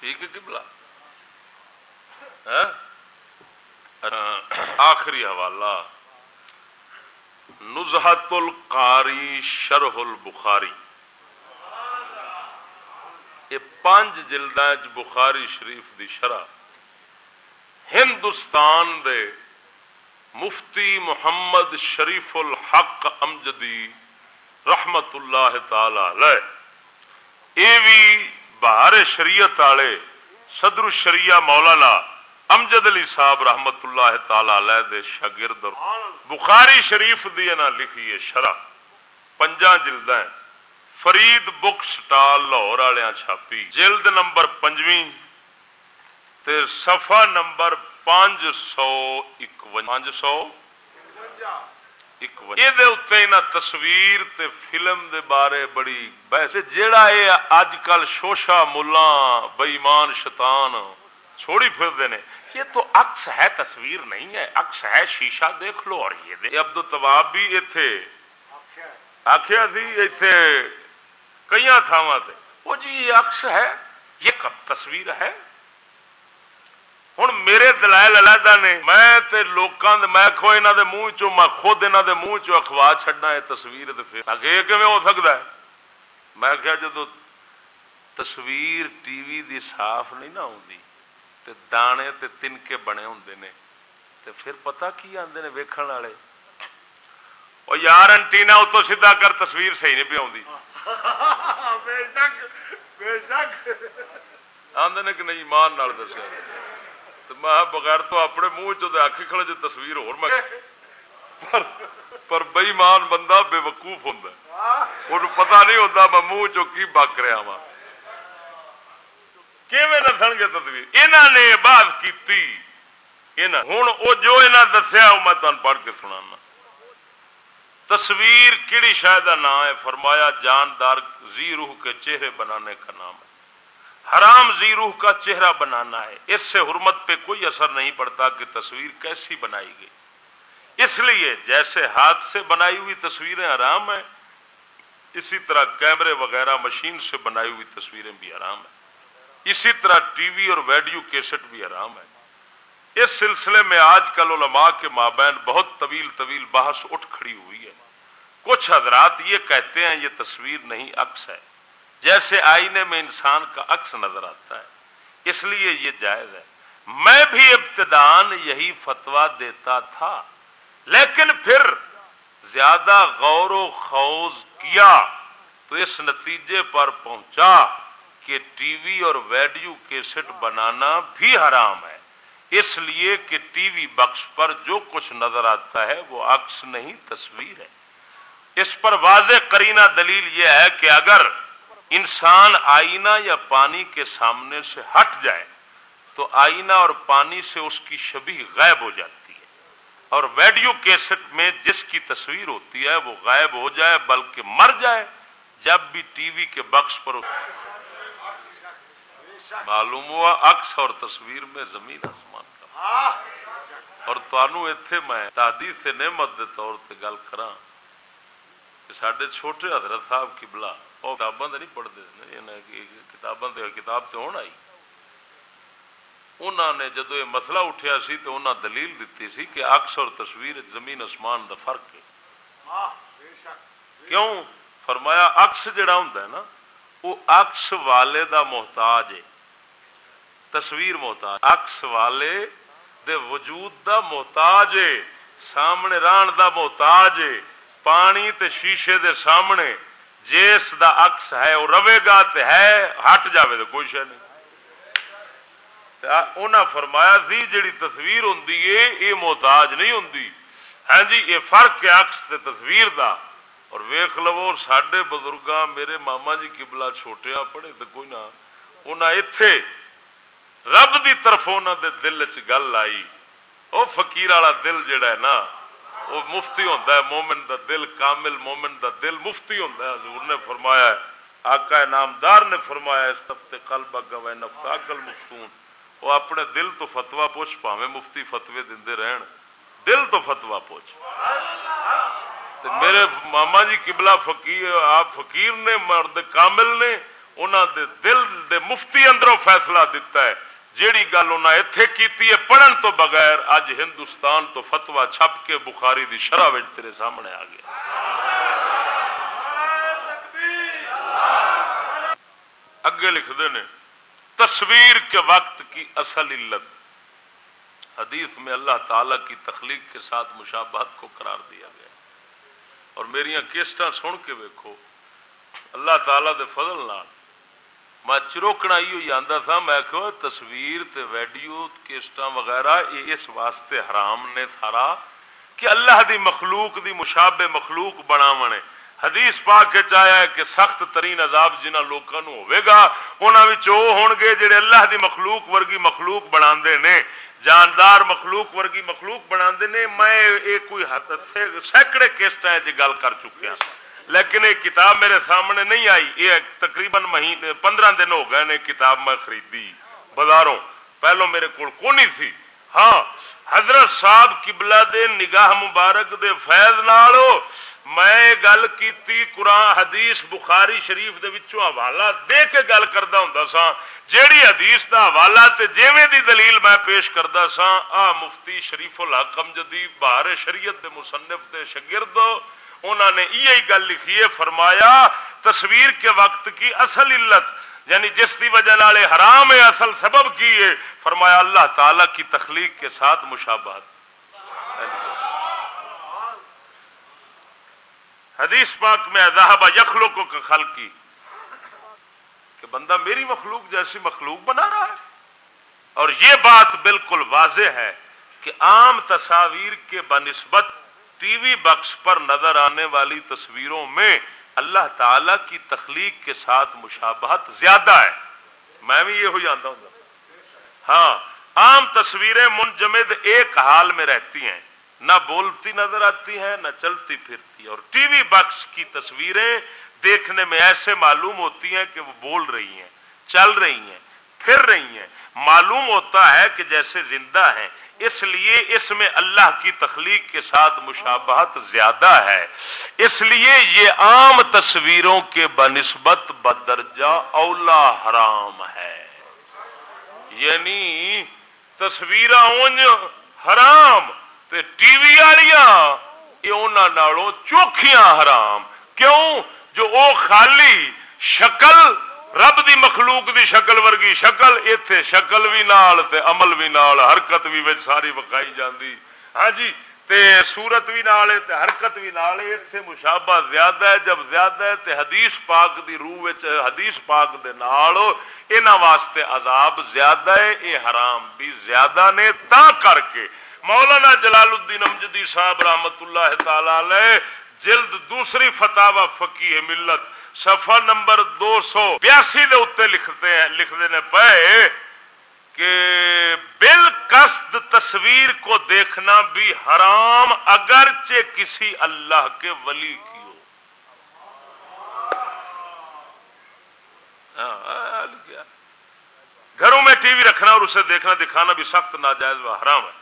ٹھیک ہے کبلا ہاں؟ ہاں، آخری حوالہ۔ نزہت القاری شرح البخاری۔ یہ پانچ جلد بخاری شریف دی شرح۔ ہندوستان دے مفتی محمد شریف الحق امجدی رحمت اللہ تعالی یہ بھی بہار شریعت والے صدر الشریعہ مولانا امجد علی صاحب رحمت اللہ تعالی دے شاگرد بخاری شریف دی نا لکھی ہے شرح پنجا جلد فرید بک سٹال لاہور والے چھاپی۔ جلد نمبر پنجویں تے صفحہ نمبر پانچ سو اکوج پانچ سو تصویر تے فلم دے بارے بڑی بحث جیڑا اے اج کل شوشا ملا بئیمان شیطان چھوڑی پھر نے یہ تو عکس ہے تصویر نہیں ہے عکس ہے شیشہ دیکھ لو اور یہ دے عبد التواب بھی ایتھے آخیا سی ایتھے کئی تھاواں وہ جی یہ عکس ہے یہ کب تصویر ہے ہوں میرے دلائل علیحدہ نے۔ میں تے لوکاں دے میں کھو انہاں دے منہ چوں میں خود انہاں دے منہ چوں اخوا چھڈنا ہے تصویر تے پھر۔ اگے کیویں ہو سکدا ہے؟ میں کہیا جدوں تصویر ٹی وی دی صاف نہیں نہ ہوندی تے دانے تے تنکے بنے ہوندے نے۔ تے پھر پتہ کی آندے نے ویکھن والے؟ او یار انٹینا اتو سیدھا کر تصویر صحیح نہیں پی آوندی بے شک بے شک۔ آندے نے کہ نہیں ایمان نال دسیا۔ میں بغیر تو اپنے منہ چ آخی کھڑے جو تصویر ہو پر بئیمان بندہ بے وقوف ہوں ان پتا نہیں ہوتا میں منہ چو کی بک رہا وا نسن گے تصویر انہوں نے بات کی ہوں وہ جو انہیں دسیا وہ میں تمہیں پڑھ کے سنا تصویر کیڑی شاید کا نام ہے فرمایا جاندار زی روح کے چہرے بنانے کا نام ہے حرام زی روح کا چہرہ بنانا ہے۔ اس سے حرمت پہ کوئی اثر نہیں پڑتا کہ تصویر کیسی بنائی گئی۔ اس لیے جیسے ہاتھ سے بنائی ہوئی تصویریں آرام ہیں، اسی طرح کیمرے وغیرہ مشین سے بنائی ہوئی تصویریں بھی آرام ہیں۔ اسی طرح ٹی وی اور ویڈیو کیسٹ بھی آرام ہے اس سلسلے میں آج کل علماء کے مابین بہت طویل طویل بحث اٹھ کھڑی ہوئی ہے۔ کچھ حضرات یہ کہتے ہیں یہ تصویر نہیں عکس ہے۔ جیسے آئینے میں انسان کا عکس نظر آتا ہے۔ اس لیے یہ جائز ہے۔ میں بھی ابتدان یہی فتوا دیتا تھا، لیکن پھر زیادہ غور و خوض کیا تو اس نتیجے پر پہنچا کہ ٹی وی اور ویڈیو کیسٹ بنانا بھی حرام ہے۔ اس لیے کہ ٹی وی بخش پر جو کچھ نظر آتا ہے وہ عکس نہیں، تصویر ہے۔ اس پر واضح کرینہ دلیل یہ ہے کہ اگر انسان آئینہ یا پانی کے سامنے سے ہٹ جائے تو آئینہ اور پانی سے اس کی شبی غائب ہو جاتی ہے۔ اور ویڈیو کیسٹ میں جس کی تصویر ہوتی ہے وہ غائب ہو جائے بلکہ مر جائے، جب بھی ٹی وی کے بخش پر معلوم ہوا عکس اور تصویر میں زمین آسمان کا۔ اور تنوع اتے میں تحدید سے نعمت کے طور پہ گل کرا کہ سڈے چھوٹے حضرت صاحب کی بلا نہیں پڑھتے کتاباں کتاب آئی نے جدو یہ مسئلہ اٹھیا سی تو انہوں دلیل دیتی سی کہ اکس اور تصویر زمین آسمان دا فرق ہے کیوں فرمایا اکس جڑا ہوں نا وہ اکس والے دا محتاج ہے تصویر محتاج اکس والے دے وجود دا محتاج ہے سامنے ران دا محتاج ہے پانی تے شیشے دے سامنے جس دا اکس ہے وہ رہے گا تے ہے، ہٹ جاوے تو کوئی شہ نہیں۔ فرمایا سی جیڑی تصویر ہوں یہ محتاج نہیں ہوں ہاں جی یہ فرق ہے اکس تے تصویر دا۔ اور ویخ لو سڈے بزرگ میرے ماما جی کبلا چھوٹیا پڑھے تو کوئی نہ۔ انہیں اتے رب دی طرف انہوں دے دل چ گل آئی۔ وہ فقیر والا دل جڑا ہے نا وہ مفتی ہوتا ہے، مومن دا دل، کامل مومن دا دل مفتی ہوتا ہے، حضور نے فرمایا ہے۔ آقا نامدار نے فرمایا اس تفتے قلب گوے نفتا کل مفتون۔ وہ اپنے دل تو فتوا پوچھ پاوے مفتی فتوے دے رہن۔ دل تو فتوا پوچھ۔ میرے ماما جی کبلا فقیر، آپ فقیر نے، مرد کامل نے انہوں دے دل دے مفتی اندروں فیصلہ دیتا ہے۔ جیڑی گل انہیں اتے کی پڑھن تو بغیر اج ہندوستان تو فتوا چھپ کے بخاری دی شرح تیرے سامنے آ گیا۔ اگے لکھتے ہیں تصویر کے وقت کی اصل علت۔ حدیث میں اللہ تعالی کی تخلیق کے ساتھ مشابہت کو قرار دیا گیا۔ اور میری کیسٹ سن کے ویکو اللہ تعالی دے فضل نال میں چروکنا ہی آتا تھا میں کہ تصویر تے ویڈیو کیسٹ وغیرہ، یہ اس واسطے حرام نے سارا کہ اللہ دی مخلوق دی مشابہ مخلوق بنا حدیث پا کے چاہیا کہ سخت ترین عذاب جنہ لوگوں ہوگا انہوں ہون گے جڑے اللہ دی مخلوق ورگی مخلوق بنا نے۔ جاندار مخلوق ورگی مخلوق بنا نے، میں کوئی سینکڑے کسٹ گل کر چکیا ہاں۔ لیکن یہ کتاب میرے سامنے نہیں آئی۔ یہ تقریباً مہینے، پندرہ دن ہو گئے نے کتاب میں خریدی۔ بازاروں، پہلو میرے کو نہیں تھی۔ ہاں حضرت صاحب کبلا دے نگاہ مبارک دے فیض نالو میں گل کی قرآن، حدیث، بخاری شریف دے وچوں حوالہ دے کے گل کردا ہوندا سا جیڑی حدیث دا حوالہ تے جویں دی دلیل میں پیش کردا سا آ مفتی شریف الحق امجدی بہار شریعت دے مصنف دے شاگرد انہوں نے یہی گل لکھی ہے، فرمایا، تصویر کے وقت کی اصل علت یعنی جس کی وجہ نالے حرام ہے، اصل سبب کی ہے، فرمایا، اللہ تعالی کی تخلیق کے ساتھ مشابہت۔ حدیث پاک میں اضاحبہ یخلو کو خل کی کہ بندہ میری مخلوق جیسی مخلوق بنا رہا ہے۔ اور یہ بات بالکل واضح ہے کہ عام تصاویر کے بنسبت ٹی وی بکس پر نظر آنے والی تصویروں میں اللہ تعالی کی تخلیق کے ساتھ مشابہت زیادہ ہے۔ میں بھی یہ ہو جانتا ہوں۔ ہاں عام تصویریں منجمد ایک حال میں رہتی ہیں۔ نہ بولتی نظر آتی ہیں، نہ چلتی پھرتی۔ اور ٹی وی بکس کی تصویریں دیکھنے میں ایسے معلوم ہوتی ہیں کہ وہ بول رہی ہیں، چل رہی ہیں، پھر رہی ہیں۔ معلوم ہوتا ہے کہ جیسے زندہ ہیں اس لیے اس میں اللہ کی تخلیق کے ساتھ مشابہت زیادہ ہے۔ اس لیے یہ عام تصویروں کے بنسبت بدرجہ اولا حرام ہے۔ یعنی تصویر حرام تے ٹی وی والیاں یہ چوکھیاں حرام۔ کیوں؟ جو او خالی شکل رب دی مخلوق دی شکل ورگی شکل، ایتھے شکل بھی نال تے عمل بھی نال، حرکت بھی وچ ساری وکائی جاندی۔ ہاں جی تے صورت بھی نال تے حرکت بھی نال ایتھے مشابہ زیادہ ہے، جب زیادہ ہے، تے حدیث پاک دی روح وچ، حدیث پاک دے نال انہاں واسطے عذاب زیادہ ہے، اے حرام بھی زیادہ نے۔ تا کر کے مولانا جلال الدین امجدی صاحب رحمت اللہ تعالی علیہ جلد دوسری فتح فقی ملت سفا نمبر دو سو بیاسی اتنے لکھتے ہیں، لکھتے پے کہ بل قصد تصویر کو دیکھنا بھی حرام اگرچہ کسی اللہ کے ولی کی ہو۔ ہاں، گھروں میں ٹی وی رکھنا اور اسے دیکھنا دکھانا بھی سخت، ناجائز و حرام ہے۔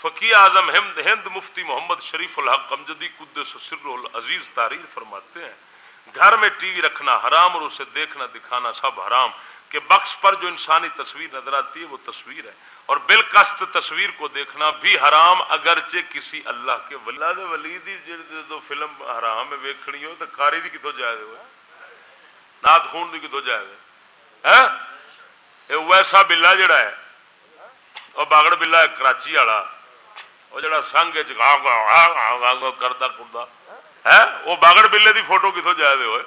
فقی اعظم ہند ہند مفتی محمد شریف الحق امجدی قدس سر العزیز تاریر فرماتے ہیں۔ گھر میں ٹی وی رکھنا حرام اور اسے دیکھنا دکھانا سب حرام کہ بخش پر جو انسانی تصویر نظر آتی ہے وہ تصویر ہے اور بالکست تصویر کو دیکھنا بھی حرام، اگرچہ کسی اللہ کے ولی ولی دی جو فلم حرام ہے، ویکھنی ہو تو کاری دی کتوں جائے ہوئے؟ نات خون دی کتوں جائے ہوئے؟ ہاں؟ اے ویسا بلا جڑا ہے اور باگڑ بلا ہے، کراچی والا وہ جڑا سنگ کردا کردا۔ ہے وہ باگڑ بلے دی فوٹو کتوں جائے ہوئے؟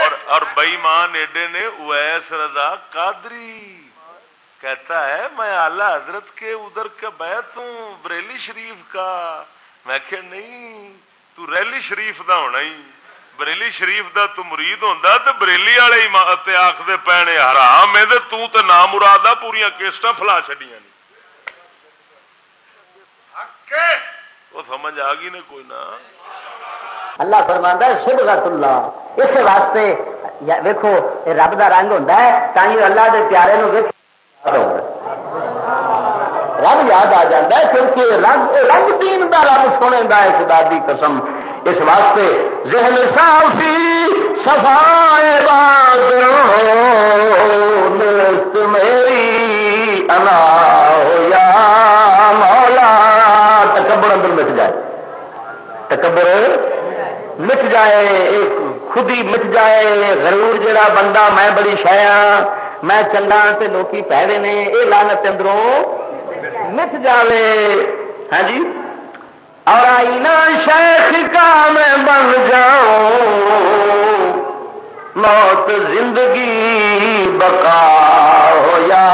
اور اور بئی مان ایڈے نے اویس رضا قادری کہتا ہے، میں اعلی حضرت کے ادھر کا بیت ہوں، بریلی شریف کا۔ میں کہ نہیں، تو ریلی شریف دا ہونا ہی۔ بریلی شریف دا تو مرید ہوندا تے بریلی والے تے آکھدے پینے حرام ہے تے تو تے نام مراد پوریا کیسٹاں فلا چھڈیاں وہ سمجھ آ گئی نے کوئی نہ اللہ فرماندہ شب رت اللہ اس واسطے ویکو رب کا رنگ ہوتا ہے تھی اللہ کے پیارے نو ویکھ۔ رب یاد آ جاتا ہے، کیونکہ رنگ رنگ تین کا رب سنے کا ہے، خدا دی قسم۔ اس واسطے ذہن صافی، صفائے میری، انا ہو یا تکبر اندر مٹ جائے۔ تکبر مٹ جائے، ایک خود ہی مٹ جائے، غرور جڑا بندہ میں بڑی شایا ہاں، میں چنگا ہاں تے لوکی پیڑے نے یہ لانت اندروں مٹ جائے ہاں جی؟ اور آئینہ شیخ کا میں بن جاؤں موت زندگی بقا ہو یا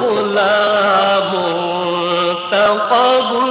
غلام تقبل